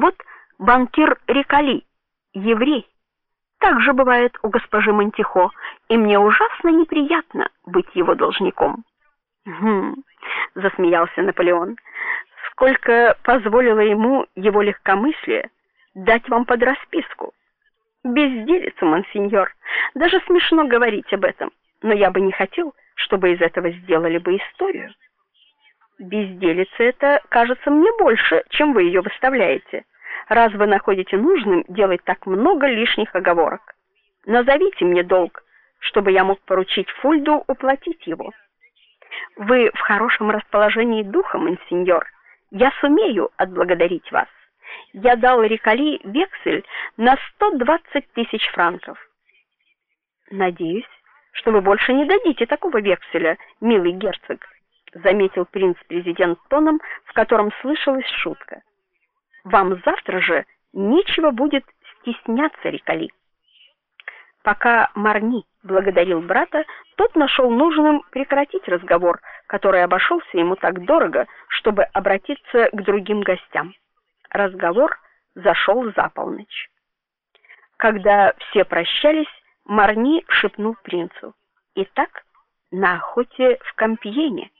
Вот банкир Рикали, еврей. Так же бывает у госпожи Монтихо, и мне ужасно неприятно быть его должником. Хм, засмеялся Наполеон. Сколько позволило ему его легкомыслие дать вам под расписку. Безделица, монсеньор. Даже смешно говорить об этом, но я бы не хотел, чтобы из этого сделали бы историю. Безделица это, кажется, мне больше, чем вы ее выставляете. Раз вы находите нужным делать так много лишних оговорок. Назовите мне долг, чтобы я мог поручить Фульду уплатить его. Вы в хорошем расположении духа, монсеньор. Я сумею отблагодарить вас. Я дал Рикали вексель на 120 тысяч франков. Надеюсь, что вы больше не дадите такого векселя, милый герцог, заметил принц-президент тоном, в котором слышалась шутка. Вам завтра же нечего будет стесняться Рикали. Пока Марни благодарил брата, тот нашел нужным прекратить разговор, который обошелся ему так дорого, чтобы обратиться к другим гостям. Разговор зашел за полночь. Когда все прощались, Марни шепнул принцу: "Итак, на охоте в Кампьене".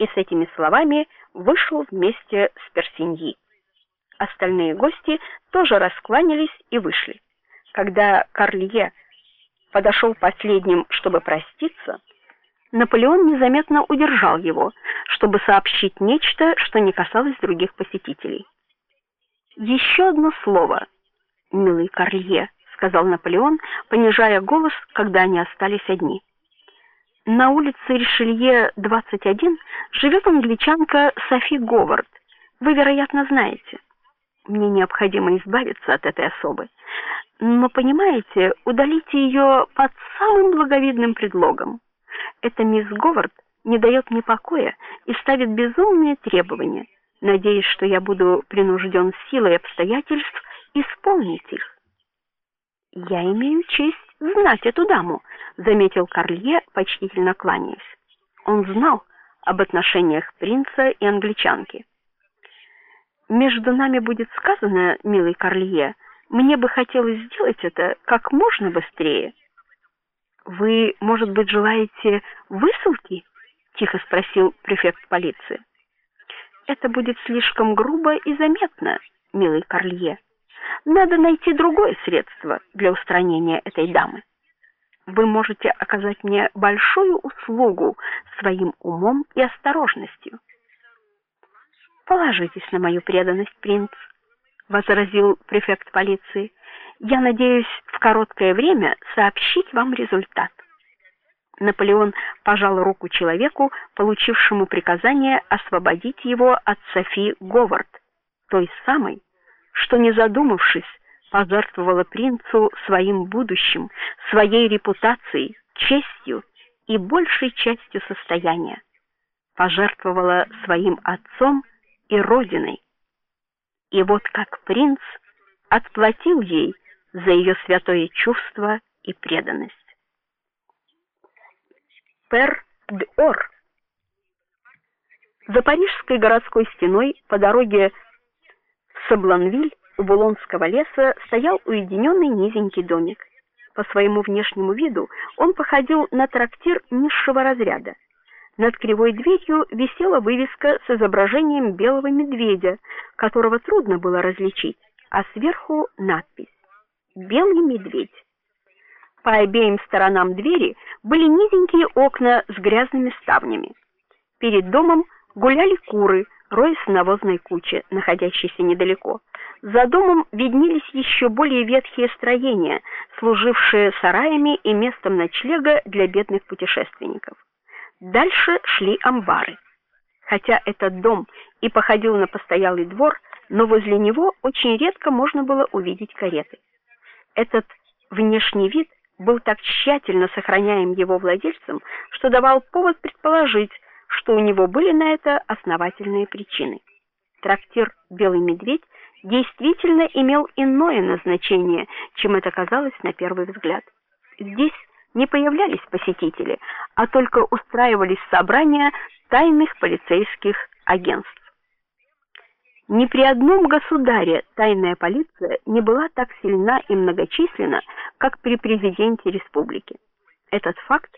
И с этими словами вышел вместе с Персиньи. Остальные гости тоже раскланялись и вышли. Когда Карлье подошел последним, чтобы проститься, Наполеон незаметно удержал его, чтобы сообщить нечто, что не касалось других посетителей. Еще одно слово, милый Карлье, сказал Наполеон, понижая голос, когда они остались одни. На улице Ришелье 21 живет англичанка Софи Говард. Вы, вероятно, знаете. Мне необходимо избавиться от этой особы. Но понимаете, удалите ее под самым благовидным предлогом. Эта мисс Говард не дает мне покоя и ставит безумные требования, надеясь, что я буду принужден силой обстоятельств исполнить их. Я имею честь знать эту даму, заметил Карлье, почтительно кланяясь. Он знал об отношениях принца и англичанки. Между нами будет сказано, милый Карлье, мне бы хотелось сделать это как можно быстрее. Вы, может быть, желаете высылки? тихо спросил префект полиции. Это будет слишком грубо и заметно, милый Карлье. Надо найти другое средство для устранения этой дамы. Вы можете оказать мне большую услугу своим умом и осторожностью. Положитесь на мою преданность, принц, возразил префект полиции. Я надеюсь в короткое время сообщить вам результат. Наполеон пожал руку человеку, получившему приказание освободить его от Софи Говард, той самой, что не задумавшись, пожертвовала принцу своим будущим, своей репутацией, честью и большей частью состояния. Пожертвовала своим отцом и родиной. И вот как принц отплатил ей за ее святое чувство и преданность. Пер д'Ор За парижской городской стеной по дороге Сабланвиль у Булонского леса стоял уединенный низенький домик. По своему внешнему виду он походил на трактир низшего разряда. Над кривой дверью висела вывеска с изображением белого медведя, которого трудно было различить, а сверху надпись: Белый медведь. По обеим сторонам двери были низенькие окна с грязными ставнями. Перед домом гуляли куры, роясь в навозной куче, находящейся недалеко. За домом виднелись еще более ветхие строения, служившие сараями и местом ночлега для бедных путешественников. Дальше шли амбары. Хотя этот дом и походил на постоялый двор, но возле него очень редко можно было увидеть кареты. Этот внешний вид был так тщательно сохраняем его владельцем, что давал повод предположить, что у него были на это основательные причины. Трактир Белый медведь действительно имел иное назначение, чем это казалось на первый взгляд. Здесь не появлялись посетители, а только устраивались собрания тайных полицейских агентств. Ни при одном государе тайная полиция не была так сильна и многочисленна, как при президенте республики. Этот факт